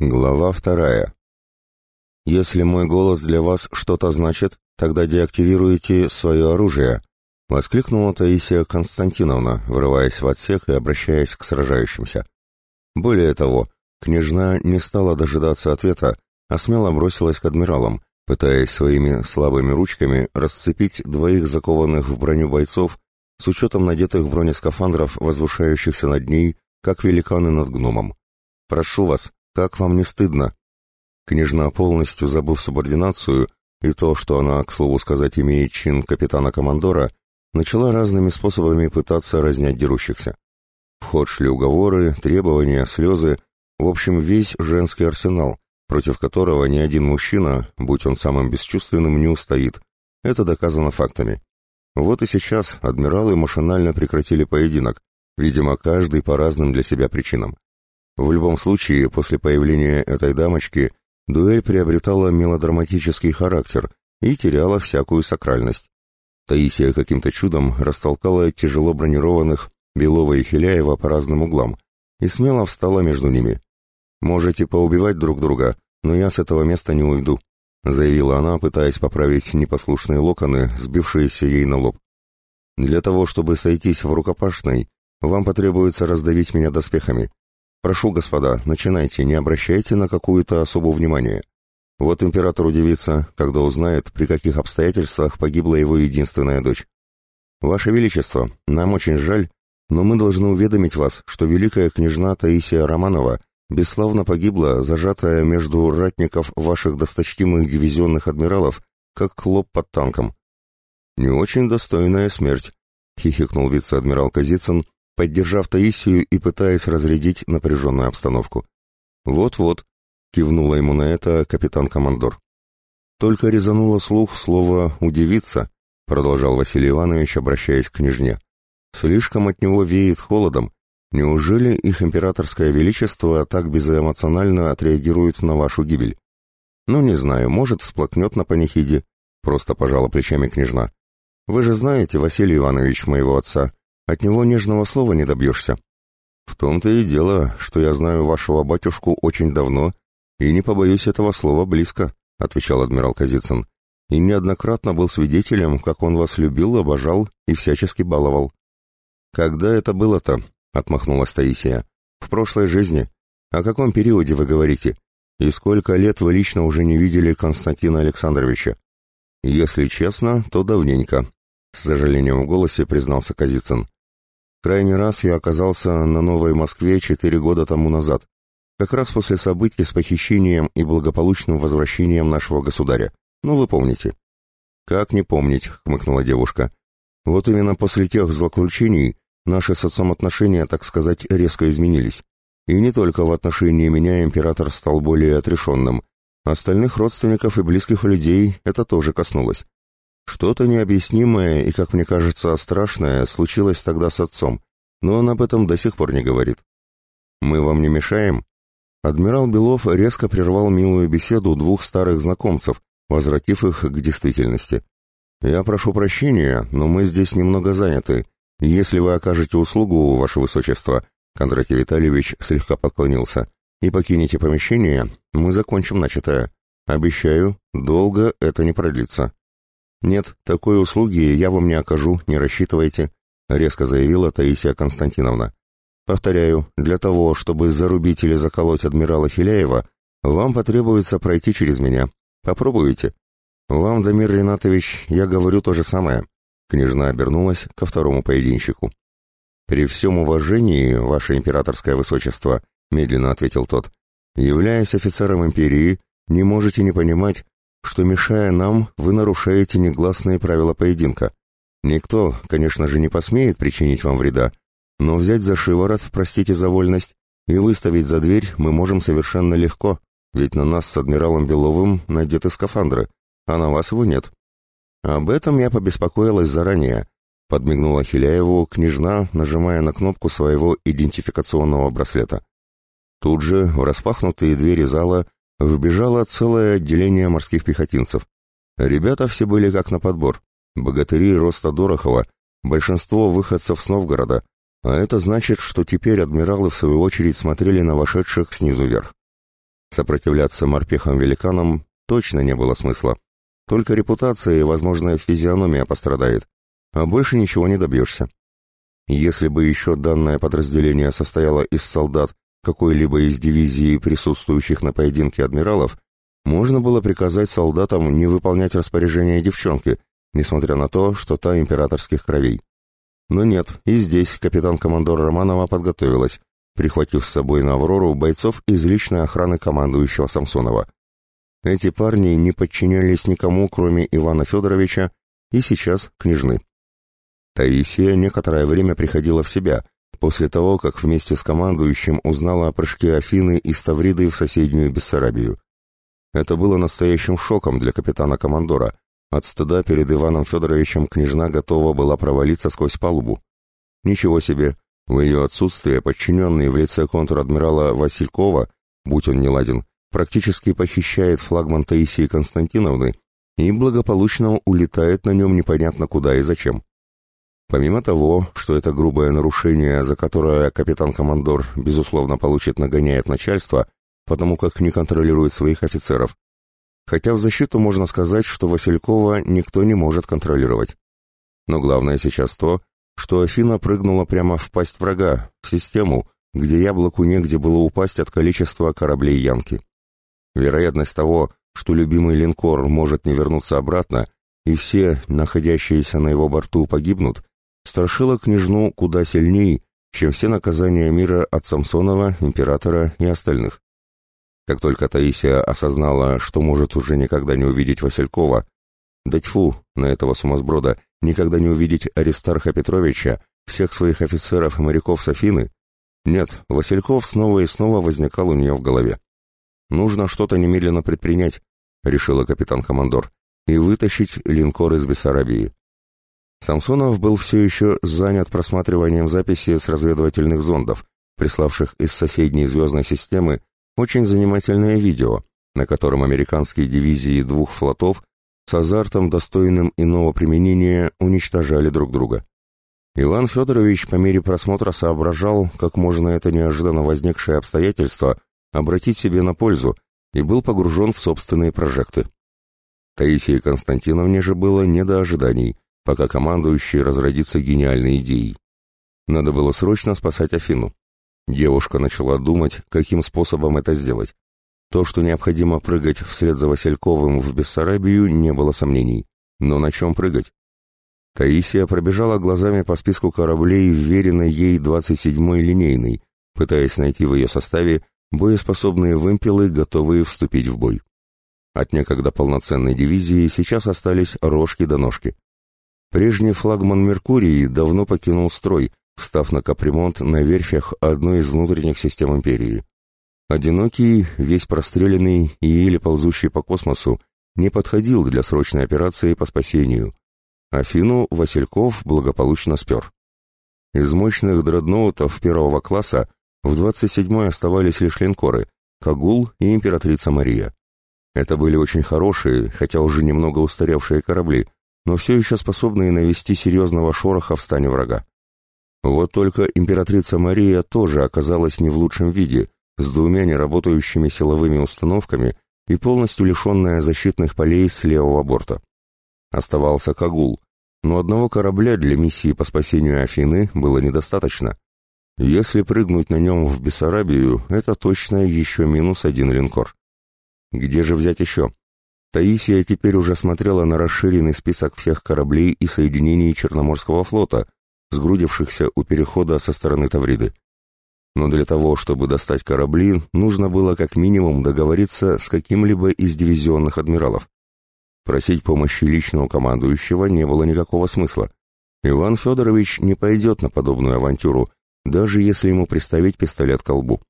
Глава вторая. «Если мой голос для вас что-то значит, тогда деактивируйте свое оружие», — воскликнула Таисия Константиновна, вырываясь в отсек и обращаясь к сражающимся. Более того, княжна не стала дожидаться ответа, а смело бросилась к адмиралам, пытаясь своими слабыми ручками расцепить двоих закованных в броню бойцов с учетом надетых бронескафандров, возвышающихся над ней, как великаны над гномом. «Прошу вас, как вам не стыдно?» Княжна, полностью забыв субординацию и то, что она, к слову сказать, имеет чин капитана-командора, начала разными способами пытаться разнять дерущихся. В ход шли уговоры, требования, слезы, в общем, весь женский арсенал, против которого ни один мужчина, будь он самым бесчувственным, не устоит. Это доказано фактами. Вот и сейчас адмиралы машинально прекратили поединок, видимо, каждый по разным для себя причинам. В любом случае, после появления этой дамочки дуэль приобретала мелодраматический характер и теряла всякую сакральность. Таисия каким-то чудом растолкала тяжело бронированных Белова и Хиляева по разным углам и смело встала между ними. «Можете поубивать друг друга, но я с этого места не уйду», заявила она, пытаясь поправить непослушные локоны, сбившиеся ей на лоб. «Для того, чтобы сойтись в рукопашной, вам потребуется раздавить меня доспехами. Прошу, господа, начинайте, не обращайте на какую-то особу внимания. Вот император удивится, когда узнает, при каких обстоятельствах погибла его единственная дочь. Ваше Величество, нам очень жаль, но мы должны уведомить вас, что великая княжна Таисия Романова бесславно погибла, зажатая между ратников ваших досточтимых дивизионных адмиралов, как клоп под танком. Не очень достойная смерть, хихикнул вице-адмирал Казицын, поддержав Таисию и пытаясь разрядить напряженную обстановку. «Вот-вот», — кивнула ему на это капитан-командор. «Только резануло слух слово «удивиться», — продолжал Василий Иванович, обращаясь к княжне. «Слишком от него веет холодом. Неужели их императорское величество так безэмоционально отреагирует на вашу гибель? Ну, не знаю, может, всплакнет на панихиде», — просто пожала плечами княжна. «Вы же знаете, Василий Иванович, моего отца, от него нежного слова не добьешься. В том-то и дело, что я знаю вашего батюшку очень давно и не побоюсь этого слова близко, отвечал адмирал Казицын, и неоднократно был свидетелем, как он вас любил, обожал и всячески баловал. Когда это было-то? отмахнулась Таисия. В прошлой жизни. О каком периоде вы говорите? И сколько лет вы лично уже не видели Константина Александровича? Если честно, то давненько, с сожалением в голосе признался Казицын. Крайний раз я оказался на Новой Москве четыре года тому назад, как раз после событий с похищением и благополучным возвращением нашего государя. Ну, вы помните. «Как не помнить?» — хмыкнула девушка. «Вот именно после тех злоключений наши с отцом отношения, так сказать, резко изменились. И не только в отношении меня император стал более отрешенным. Остальных родственников и близких людей это тоже коснулось. Что-то необъяснимое и, как мне кажется, страшное случилось тогда с отцом, но он об этом до сих пор не говорит. «Мы вам не мешаем?» Адмирал Белов резко прервал милую беседу двух старых знакомцев, возвратив их к действительности. «Я прошу прощения, но мы здесь немного заняты. Если вы окажете услугу, ваше высочество», Кондратий Витальевич слегка поклонился, «и покинете помещение, мы закончим начатое. Обещаю, долго это не продлится». «Нет, такой услуги я вам не окажу, не рассчитывайте», — резко заявила Таисия Константиновна. «Повторяю, для того, чтобы зарубить или заколоть адмирала Хиляева, вам потребуется пройти через меня. Попробуйте». «Вам, Дамир Ринатович, я говорю то же самое». Княжна обернулась ко второму поединщику. «При всем уважении, ваше императорское высочество», — медленно ответил тот, — «являясь офицером империи, не можете не понимать, что, мешая нам, вы нарушаете негласные правила поединка. Никто, конечно же, не посмеет причинить вам вреда, но взять за шиворот, простите за вольность, и выставить за дверь мы можем совершенно легко, ведь на нас с адмиралом Беловым надеты скафандры, а на вас его нет. Об этом я побеспокоилась заранее, подмигнула Хиляеву княжна, нажимая на кнопку своего идентификационного браслета. Тут же в распахнутые двери зала вбежало целое отделение морских пехотинцев. Ребята все были как на подбор. Богатыри роста Дорохова, большинство выходцев с Новгорода, а это значит, что теперь адмиралы в свою очередь смотрели на вошедших снизу вверх. Сопротивляться морпехам-великанам точно не было смысла. Только репутация и, возможно, физиономия пострадает, а больше ничего не добьешься. Если бы еще данное подразделение состояло из солдат какой-либо из дивизий, присутствующих на поединке адмиралов, можно было приказать солдатам не выполнять распоряжения девчонки, несмотря на то, что та императорских кровей. Но нет, и здесь капитан-командор Романова подготовилась, прихватив с собой на «Аврору» бойцов из личной охраны командующего Самсонова. Эти парни не подчинялись никому, кроме Ивана Федоровича, и сейчас княжны. Таисия некоторое время приходила в себя, после того, как вместе с командующим узнала о прыжке Афины из Тавриды в соседнюю Бессарабию. Это было настоящим шоком для капитана-командора. От стыда перед Иваном Федоровичем княжна готова была провалиться сквозь палубу. Ничего себе, в ее отсутствие подчиненный в лице контр-адмирала Василькова, будь он неладен, практически похищает флагман Таисии Константиновны и благополучно улетает на нем непонятно куда и зачем. Помимо того, что это грубое нарушение, за которое капитан-командор, безусловно, получит нагоняет начальство, потому как не контролирует своих офицеров. Хотя в защиту можно сказать, что Василькова никто не может контролировать. Но главное сейчас то, что Афина прыгнула прямо в пасть врага, в систему, где яблоку негде было упасть от количества кораблей Янки. Вероятность того, что любимый линкор может не вернуться обратно, и все, находящиеся на его борту, погибнут, страшила княжну куда сильней, чем все наказания мира от Самсонова, императора и остальных. Как только Таисия осознала, что может уже никогда не увидеть Василькова, да тьфу, на этого сумасброда, никогда не увидеть Аристарха Петровича, всех своих офицеров и моряков Софины, нет, Васильков снова и снова возникал у нее в голове. «Нужно что-то немедленно предпринять», — решила капитан-командор, «и вытащить линкор из Бессарабии. Самсонов был все еще занят просматриванием записи с разведывательных зондов, приславших из соседней звездной системы очень занимательное видео, на котором американские дивизии двух флотов с азартом, достойным иного применения, уничтожали друг друга. Иван Федорович по мере просмотра соображал, как можно это неожиданно возникшее обстоятельство обратить себе на пользу, и был погружен в собственные прожекты. Таисии Константиновне же было не до ожиданий – пока командующий разродится гениальной идеей. Надо было срочно спасать Афину. Девушка начала думать, каким способом это сделать. То, что необходимо прыгать вслед за Васильковым в Бессарабию, не было сомнений. Но на чем прыгать? Таисия пробежала глазами по списку кораблей, вверенной ей 27-й линейной, пытаясь найти в ее составе боеспособные вымпелы, готовые вступить в бой. От некогда полноценной дивизии сейчас остались рожки до ножки. Прежний флагман «Меркурий» давно покинул строй, встав на капремонт на верфях одной из внутренних систем империи. Одинокий, весь простреленный и еле ползущий по космосу, не подходил для срочной операции по спасению. Афину Васильков благополучно спер. Из мощных дредноутов первого класса в 27-й оставались лишь линкоры «Кагул» и «Императрица Мария». Это были очень хорошие, хотя уже немного устаревшие корабли, но все еще способные навести серьезного шороха в стане врага. Вот только императрица Мария тоже оказалась не в лучшем виде, с двумя неработающими силовыми установками и полностью лишенная защитных полей с левого борта. Оставался Кагул, но одного корабля для миссии по спасению Афины было недостаточно. Если прыгнуть на нем в Бессарабию, это точно еще минус один линкор. Где же взять еще? Таисия теперь уже смотрела на расширенный список всех кораблей и соединений Черноморского флота, сгрудившихся у перехода со стороны Тавриды. Но для того, чтобы достать корабли, нужно было как минимум договориться с каким-либо из дивизионных адмиралов. Просить помощи личного командующего не было никакого смысла. Иван Федорович не пойдет на подобную авантюру, даже если ему приставить пистолет к колбу.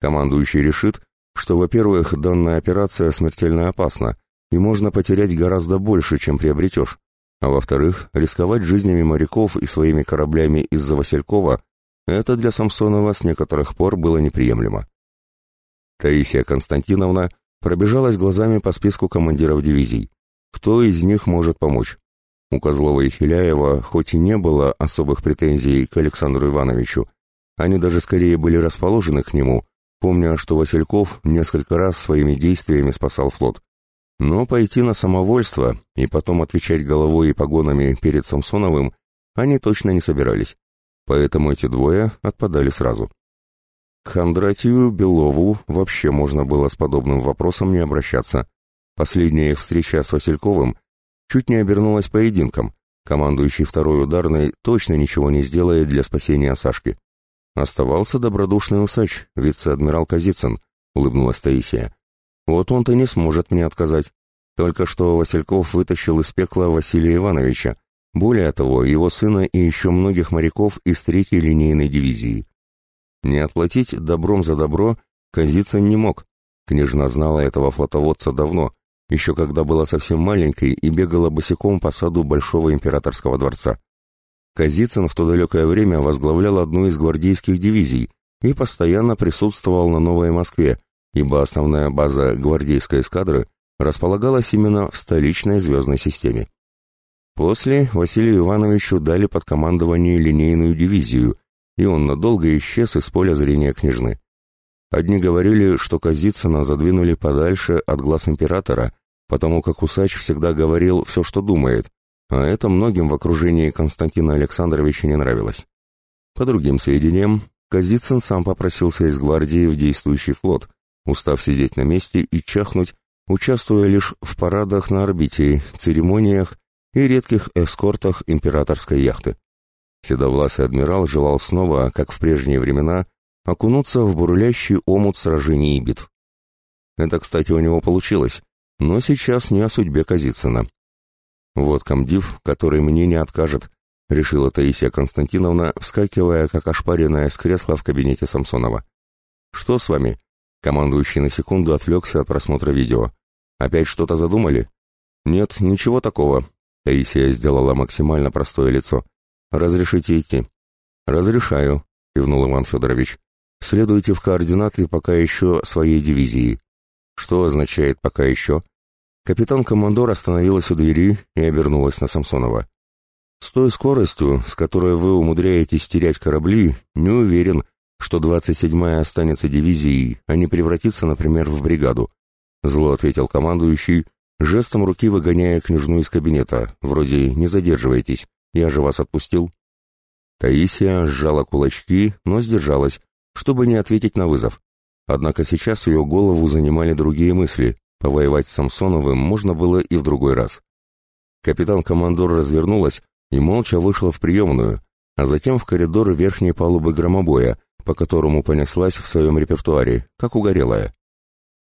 Командующий решит, что, во-первых, данная операция смертельно опасна, и можно потерять гораздо больше, чем приобретешь. А во-вторых, рисковать жизнями моряков и своими кораблями из-за Василькова – это для Самсонова с некоторых пор было неприемлемо. Таисия Константиновна пробежалась глазами по списку командиров дивизий. Кто из них может помочь? У Козлова и Филяева хоть и не было особых претензий к Александру Ивановичу, они даже скорее были расположены к нему, помня, что Васильков несколько раз своими действиями спасал флот. Но пойти на самовольство и потом отвечать головой и погонами перед Самсоновым они точно не собирались. Поэтому эти двое отпадали сразу. К Хандратию Белову вообще можно было с подобным вопросом не обращаться. Последняя их встреча с Васильковым чуть не обернулась поединком. Командующий второй ударной точно ничего не сделает для спасения Сашки. Оставался добродушный усач, вице-адмирал Казицын, улыбнулась Таисия. Вот он-то не сможет мне отказать. Только что Васильков вытащил из пекла Василия Ивановича, более того, его сына и еще многих моряков из третьей линейной дивизии. Не отплатить добром за добро Казицын не мог. Княжна знала этого флотоводца давно, еще когда была совсем маленькой и бегала босиком по саду Большого императорского дворца. Казицын в то далекое время возглавлял одну из гвардейских дивизий и постоянно присутствовал на Новой Москве, ибо основная база гвардейской эскадры располагалась именно в столичной звездной системе. После Василию Ивановичу дали под командование линейную дивизию, и он надолго исчез из поля зрения княжны. Одни говорили, что Казицына задвинули подальше от глаз императора, потому как Усач всегда говорил все, что думает, а это многим в окружении Константина Александровича не нравилось. По другим сведениям, Казицын сам попросился из гвардии в действующий флот, устав сидеть на месте и чахнуть, участвуя лишь в парадах на орбите, церемониях и редких эскортах императорской яхты. Седовласый адмирал желал снова, как в прежние времена, окунуться в бурлящий омут сражений и битв. Это, кстати, у него получилось, но сейчас не о судьбе Казицына. Вот комдив, который мне не откажет, решила Таисия Константиновна, вскакивая, как ошпаренная с кресла в кабинете Самсонова. «Что с вами?» Командующий на секунду отвлекся от просмотра видео. «Опять что-то задумали?» «Нет, ничего такого». Таисия сделала максимально простое лицо. «Разрешите идти?» «Разрешаю», — кивнул Иван Федорович. «Следуйте в координаты пока еще своей дивизии». «Что означает «пока еще»?» Капитан-командор остановилась у двери и обернулась на Самсонова. «С той скоростью, с которой вы умудряетесь терять корабли, не уверен, что 27-я останется дивизией, а не превратится, например, в бригаду», — зло ответил командующий, жестом руки выгоняя княжну из кабинета, вроде «не задерживайтесь, я же вас отпустил». Таисия сжала кулачки, но сдержалась, чтобы не ответить на вызов. Однако сейчас ее голову занимали другие мысли. Повоевать с Самсоновым можно было и в другой раз. Капитан-командор развернулась и молча вышла в приемную, а затем в коридор верхней палубы громобоя, по которому понеслась в своем репертуаре, как угорелая.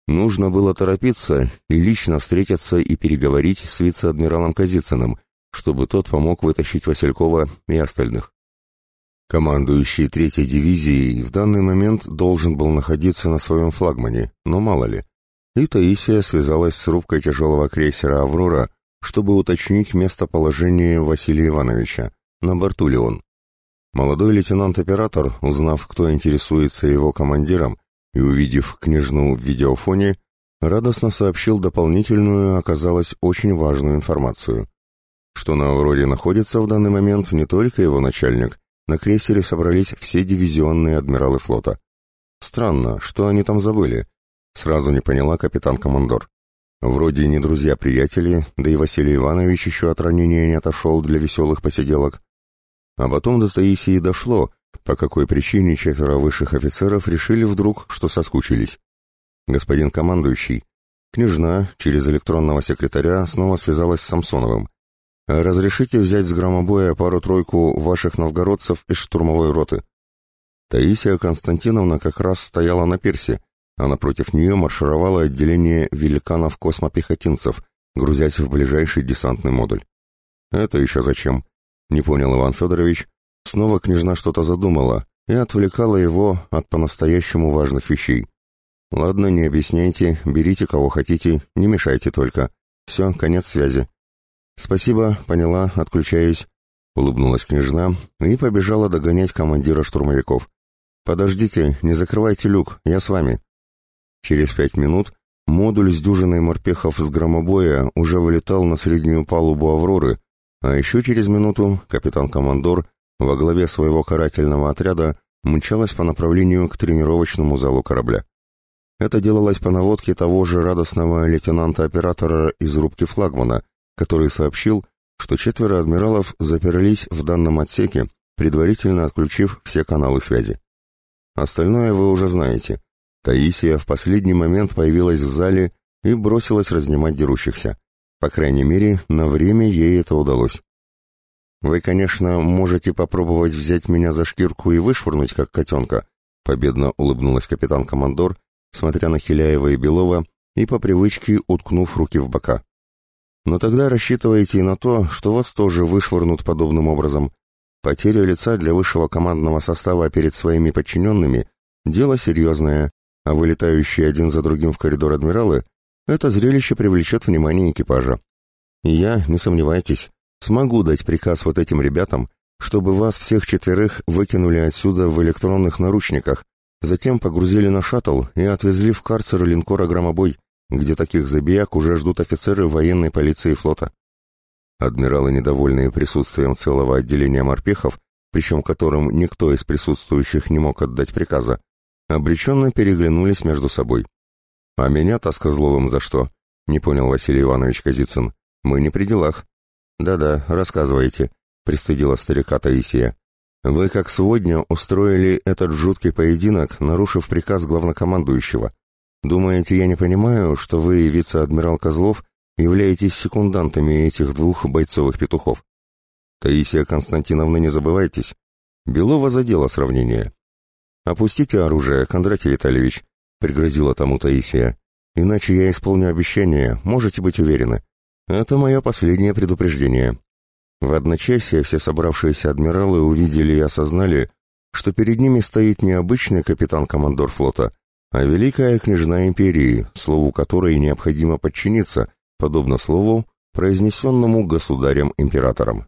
Нужно было торопиться и лично встретиться и переговорить с вице-адмиралом Казицыным, чтобы тот помог вытащить Василькова и остальных. Командующий третьей дивизией в данный момент должен был находиться на своем флагмане, но мало ли. И Таисия связалась с рубкой тяжелого крейсера «Аврора», чтобы уточнить местоположение Василия Ивановича, на борту ли он. Молодой лейтенант-оператор, узнав, кто интересуется его командиром, и увидев княжну в видеофоне, радостно сообщил дополнительную, оказалось, очень важную информацию. Что на Авроре находится в данный момент не только его начальник, на крейсере собрались все дивизионные адмиралы флота. Странно, что они там забыли? Сразу не поняла капитан-командор. Вроде не друзья-приятели, да и Василий Иванович еще от ранения не отошел для веселых посиделок. А потом до Таисии дошло, по какой причине четверо высших офицеров решили вдруг, что соскучились. Господин командующий, княжна через электронного секретаря снова связалась с Самсоновым. «Разрешите взять с громобоя пару-тройку ваших новгородцев из штурмовой роты?» Таисия Константиновна как раз стояла на пирсе, а напротив нее маршировало отделение великанов-космопехотинцев, грузясь в ближайший десантный модуль. «Это еще зачем?» — не понял Иван Федорович. Снова княжна что-то задумала и отвлекала его от по-настоящему важных вещей. «Ладно, не объясняйте, берите кого хотите, не мешайте только. Все, конец связи». «Спасибо, поняла, отключаюсь», — улыбнулась княжна и побежала догонять командира штурмовиков. «Подождите, не закрывайте люк, я с вами». Через пять минут модуль с дюжиной морпехов с громобоя уже вылетал на среднюю палубу «Авроры», а еще через минуту капитан-командор во главе своего карательного отряда мчалась по направлению к тренировочному залу корабля. Это делалось по наводке того же радостного лейтенанта-оператора из рубки флагмана, который сообщил, что четверо адмиралов заперлись в данном отсеке, предварительно отключив все каналы связи. Остальное вы уже знаете. Таисия в последний момент появилась в зале и бросилась разнимать дерущихся. По крайней мере, на время ей это удалось. Вы, конечно, можете попробовать взять меня за шкирку и вышвырнуть, как котенка, победно улыбнулась капитан-командор, смотря на Хиляева и Белова и по привычке уткнув руки в бока. Но тогда рассчитывайте и на то, что вас тоже вышвырнут подобным образом. Потеря лица для высшего командного состава перед своими подчиненными – дело серьезное, а вылетающие один за другим в коридор адмиралы – это зрелище привлечет внимание экипажа. И я, не сомневайтесь, смогу дать приказ вот этим ребятам, чтобы вас всех четверых выкинули отсюда в электронных наручниках, затем погрузили на шаттл и отвезли в карцер линкора «Громобой», где таких забияк уже ждут офицеры военной полиции флота. Адмиралы, недовольные присутствием целого отделения морпехов, причем которым никто из присутствующих не мог отдать приказа, обреченно переглянулись между собой. «А меня-то с Козловым за что?» — не понял Василий Иванович Казицын. «Мы не при делах». «Да-да, рассказывайте», — пристыдила старика Таисия. «Вы, как сегодня, устроили этот жуткий поединок, нарушив приказ главнокомандующего. Думаете, я не понимаю, что вы, вице-адмирал Козлов, являетесь секундантами этих двух бойцовых петухов? Таисия Константиновна, не забывайтесь. Белова задела сравнение. «Опустите оружие, Кондратий Витальевич», — пригрозила тому Таисия. «Иначе я исполню обещание, можете быть уверены. Это мое последнее предупреждение». В одночасье все собравшиеся адмиралы увидели и осознали, что перед ними стоит не обычный капитан-командор флота, а великая княжна империи, слову которой необходимо подчиниться, подобно слову, произнесенному государем-императором.